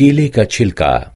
केले का छिलका।